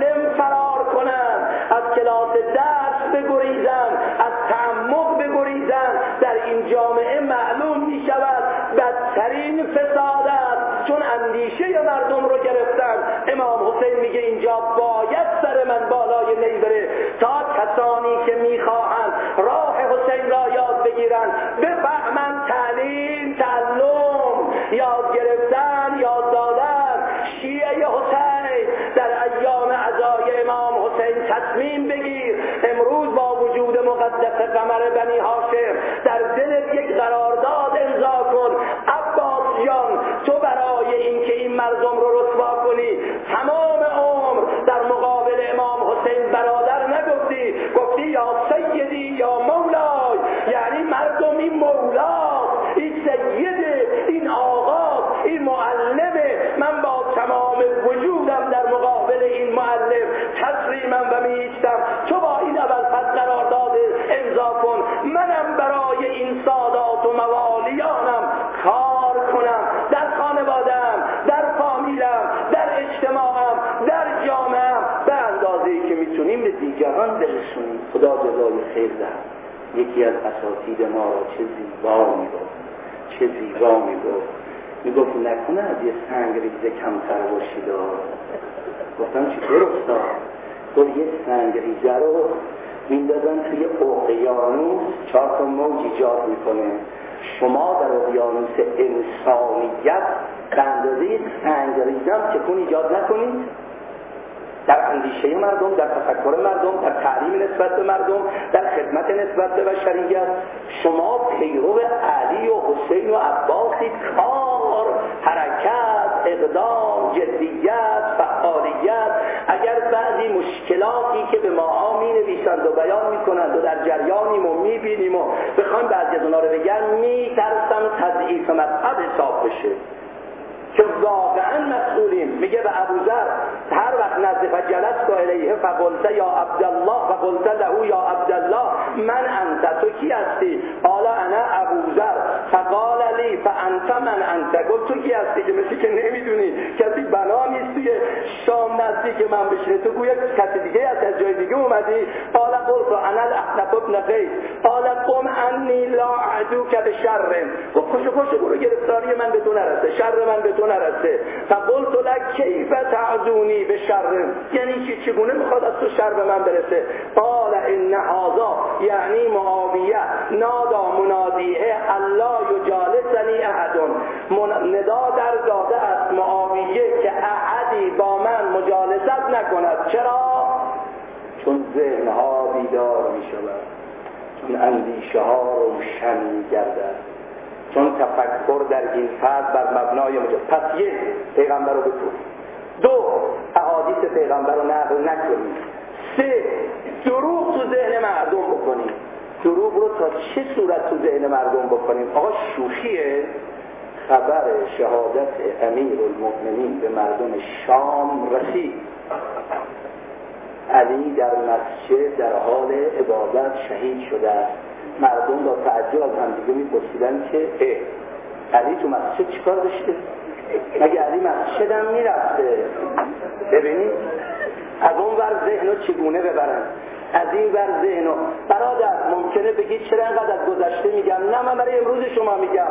بنی هاشم در دل یک قرارداد امضا کن. عباس جان تو برای اینکه این مردم رو رسوا کنی. تمام عمر در مقابل امام حسین برادر نگفتی. گفتی یا سیدی یا مولای. یعنی مردم این مولاست این سیده این آقا این معلمه من با تمام وجودم در مقابل این معلم تسلیمم و میشتم تو با این اول قرار داده امضا کن منم برای این سادات و برسونیم خدا جزای خیر دهد یکی از اساتید ما را چه زیبا می‌گفت چه زیبا می‌گفت. می‌گفت نکنه از یه سنگ ریزه کمتر باشید. گفتم چطور استاد؟ گفت یه سنگ ریزه رو میندازن توی اقیانوس چهار تا موج ایجاد می‌کنه. شما در اقیانوس انسانیت به اندازه سنگ ریزم چکون ایجاد نکنید. در اندیشه مردم در تفکر مردم در تعلیم نسبت به مردم در خدمت نسبت به بشریت. شما پیرو علی و حسین و عباسید کار حرکت اقدام جدیت فعالیت. اگر بعضی مشکلاتی که به ما می نویسند و بیان می‌کنند و در جریانیم و می‌بینیم و بخوایم بعضی از اونا رو بگن میترسم تضعیف مذهب حساب بشه. که واقعا مسئولیم. میگه به ابوذر هر وقت نزد فجلت که الیه فقلت یا عبدالله فقلت له یا عبدالله من انت تو کی هستی؟ حالا انا ابوذر فقال لی فانت من انت. گفت تو کی هستی؟ که مثل که نمی‌دونی. کسی بنا نیست توی شام نزدیک من بشینه. تو گویا کسی دیگه از جای دیگه اومدی؟ قال قلت انا الاحنف ابن قیس. قال قم انی لا که به شر گفت خوش خوش برو گرفتاری من به تو نرسه. شر من به تو نرسه. فقلت لک کیف تعذونی به شر؟ یعنی چی چگونه می‌خواد از تو شر به من برسه؟ قال ان هذا یعنی معاویه. نادا منادیه الله یجالسنی احد ندا در داده است معاویه که احدی با من مجالست نکند. چرا؟ چون ذهنها بیدار می شود چون اندیشه ها روشن می گردد چون تفکر در این فرد بر مبنای مجا پس یک پیغمبر رو بکن دو احادیث پیغمبر رو نقل نکنید سه دروغ تو ذهن مردم بکنیم دروغ رو تا چه صورت تو ذهن مردم بکنیم؟ آقا شوخیه. خبر شهادت امیر المؤمنین به مردم شام رسید علی در مسجد در حال عبادت شهید شده است. مردم با تعجب از همدیگه میپرسیدن که اه علی تو مسجد چیکار داشته؟ مگه علی مسجد هم می‌رفته؟ ببینید از اون ور ذهن چگونه ببرن؟ از این ور ذهن برادر ممکنه بگید چرا اینقدر از گذشته میگم؟ نه من برای امروز شما میگم.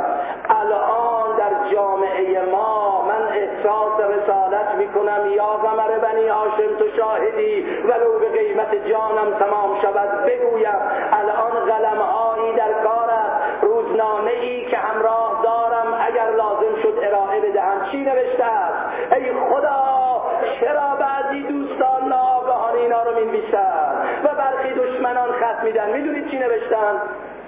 الان در جامعه ما من احساس رسالت می‌کنم یا غمر بنی هاشم تو شاهدی ولو به قیمت جانم تمام شود بگویم. الان قلم هایی در کار است. روزنامه ای که همراه دارم اگر لازم شد ارائه بدهم. چی نوشته است؟ ای خدا چرا اینا رو و برخی دشمنان خط میدن. می‌دونید چی نوشتن؟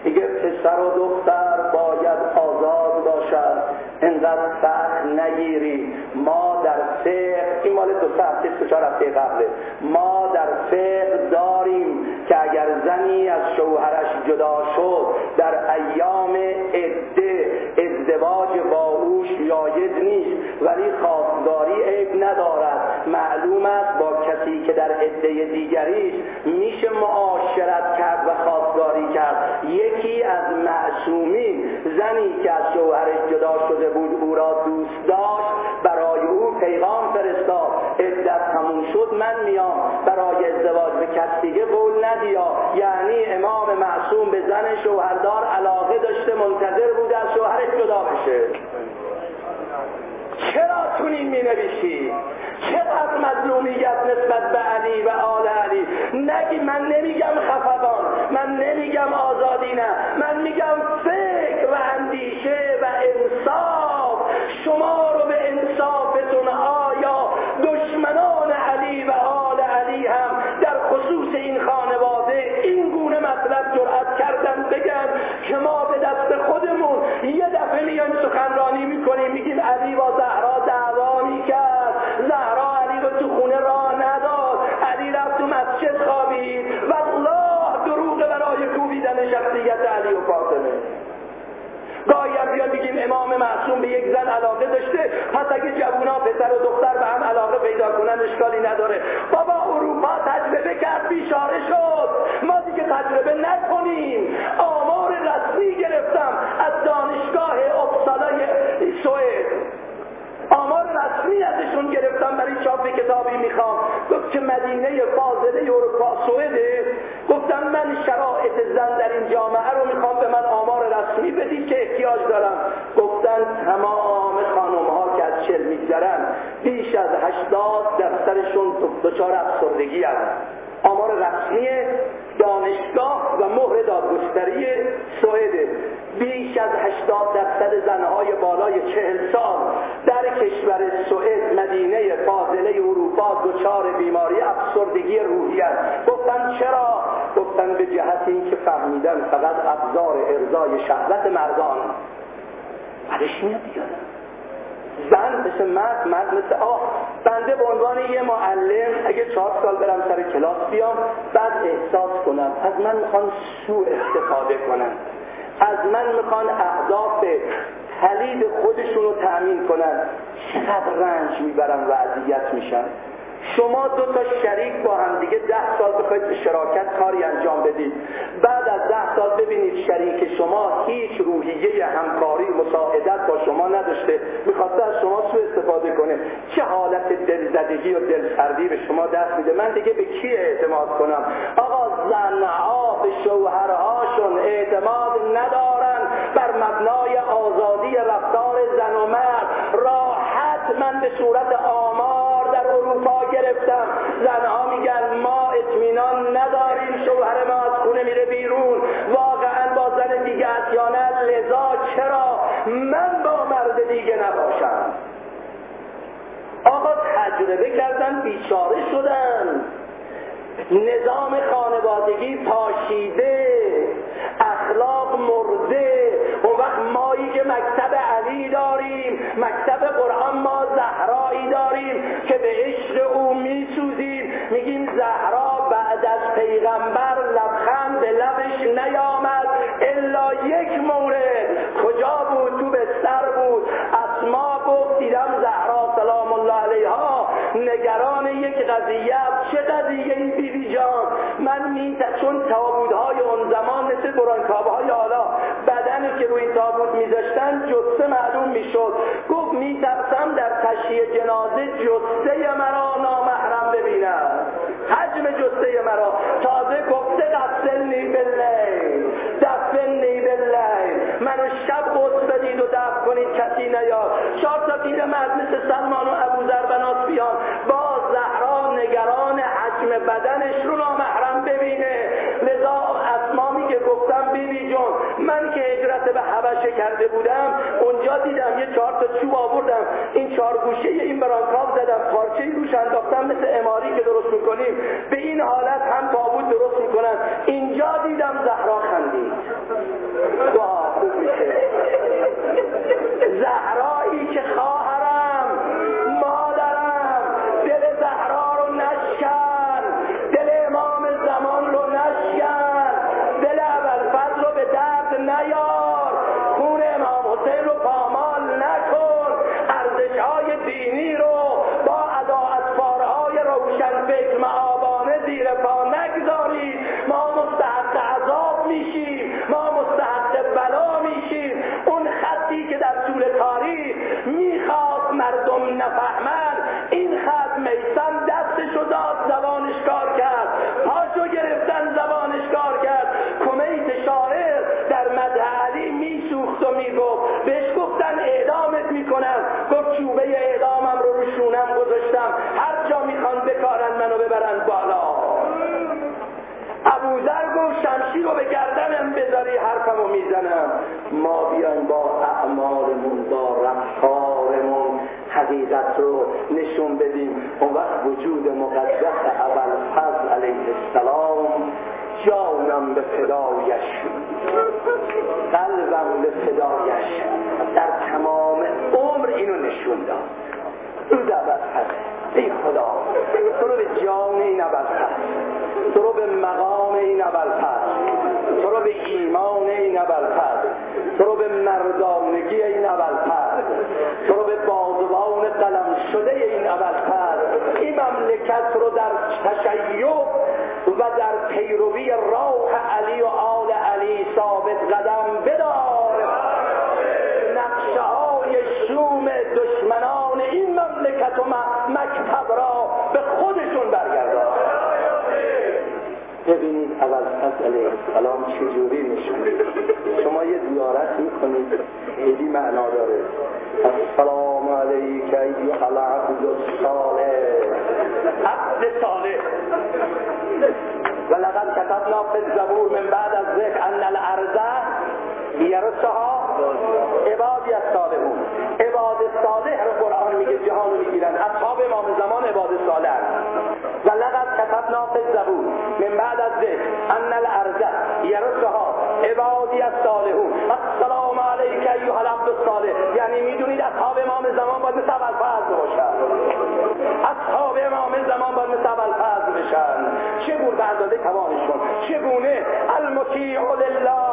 میگه پسر و دختر باید آزاد باشد انقدر سخت نگیری. ما در فقه این مال دو هفته سه چهار هفته قبله. ما در فقه داریم که اگر زنی از شوهرش جدا شد در ایام عده ازدواج با اوش نیست. ولی خواستگاری عیب ندارد. معلوم است با کسی که در عده دیگریش میشه معاشرت کرد و خواستگاری کرد. یکی از معصومین زنی که از شوهرش جدا شده بود او را دوست داشت برای او پیغام فرستاد. عدت تموم شد من میام. برای ازدواج به کس دیگه قول ندیا یعنی امام معصوم به زن شوهردار علاقه داشته منتظر بوده از شوهرش جدا بشه. چرا تونین می نویسی چقدر مظلومیت نسبت به علی و آل علی؟ نگی من نمیگم خفقان تجربه نکنیم. آمار رسمی گرفتم از دانشگاه اپسالای سوئد. آمار رسمی ازشون گرفتم برای چاپ کتابی می‌خوام. گفت که مدینه فاضله اروپا سوئده. گفتم من شرایط زن در این جامعه رو می‌خوام به من آمار رسمی بدید که احتیاج دارم. گفتن تمام خانم ها که از چل میگذرن بیش از هشتاد درصدشون دچار افسردگی هست آمار رسمی دانشگاه و مهر دادگستری سوئد. بیش از 80 درصد زنهای بالای چهل سال در کشور سوئد مدینه فاضله اروپا دچار بیماری افسردگی روحی است. گفتن چرا؟ گفتن به جهت اینکه فهمیدن فقط ابزار ارزای شهوت مردان بعدش میاد زن مثل مرد مرد مثل آه. بنده به عنوان یه معلم اگه چهار سال برم سر کلاس بیام بعد احساس کنم از من می‌خوان سوء استفاده کنن. از من می‌خوان اهداف حلید خودشون رو تأمین کنن. چقدر رنج می‌برم و اذیت میشن. شما دو تا شریک با هم دیگه ده سال بخواید به شراکت کاری انجام بدید. بعد از ده سال ببینید شریک شما هیچ روحیه همکاری مساعدت با شما نداشته. می‌خواسته از شما سو استفاده کنه. چه حالت دلزدگی و دلسردی به شما دست میده؟ من دیگه به کی اعتماد کنم؟ آقا زنها به شوهرهاشون اعتماد ندارن. بر مبنای آزادی رفتار زن و مرد راحت من به صورت آمار گرفتم. زنها میگن ما اطمینان نداریم شوهر ما از خونه میره بیرون. واقعا با زن دیگه یا نه؟ لذا چرا؟ من با مرد دیگه نباشم. آقا تجربه کردن بیچاره شدن. نظام خانوادگی پاشیده اخلاق مرده. اون وقت مایی که مکتب علی داریم مکتب قرآن ما زهرایی داریم که به میسوزیم میگیم زهرا بعد از پیغمبر لبخند به لبش نیامد الا یک مورد کجا بود؟ تو بستر بود. اسما گفت دیدم زهرا سلام الله علیها. نگران یک قضیه چه قضیه این بیبی جان؟ من می چون تابودهای اون زمان مثل برانکابه های حالا بدنی که روی تابوت میذاشتن جسه معلوم می‌شد. گفت میترسم در تشییع جنازه جسه مرا حجم جسه مرا. تازه گفته قسلنی باللیل دفنی باللیل. منو شب قصد بدید و دفن کنید کسی نیاد. چهار تا پیر مرد مثل سلمان و ابوذر بناس بیان. با زهرا نگران حجم بدنش رو نامحرم ببینه. لذا اسما میگه گفتم بیبی جون من که هجرت به حبشه کرده بودم اونجا دیدم یه چهار تا چوب آوردم. این چهار گوشه این برانکاب پارچه روش انداختم مثل اماری که درست می‌کنیم. به این حالت هم تابوت درست می‌کنن. اینجا دیدم زهرا خندید. دعا خوب زهرایی که نشون بدیم. اون وقت وجود مقدس اول فضل علیه السلام جانم به فدایش. قلبم به فدایش. در تمام عمر اینو نشون داد. روز اول ای خدا تو رو به جان این اول تو رو به مقام این اول تو رو به ایمان این اول تو رو به مردانگی این اول تو قلم شده این اول این مملکت رو در تشیع و در پیروی راه علی و آل علی ثابت قدم بدار. نقشه های شوم دشمنان ببینید اول علیه السلام چجوری نشون شما یه زیارت می‌کنید. خیلی معنا داره. السلام علیک ایها العبد الصالح. عبد صالح. ولقد كتبنا في الزبور من بعد الذکر ان الارض یرسها عبادی از صالحون عباد صالح رو قرآن میگه جهان می‌گیرن. اصحاب امام زمان عباد صالح و لقد کتبنا فی الزبور. من بعد از ذکر ان الارض یرسها عبادی از صالحون. السلام علیک ایها العبد الصالح. یعنی می‌دونید اصحاب امام زمان باید مثل الفضل باشن. اصحاب امام زمان باید مثل الفضل بشن. چگونه برداده توانشون؟ چگونه؟ المطیع لله.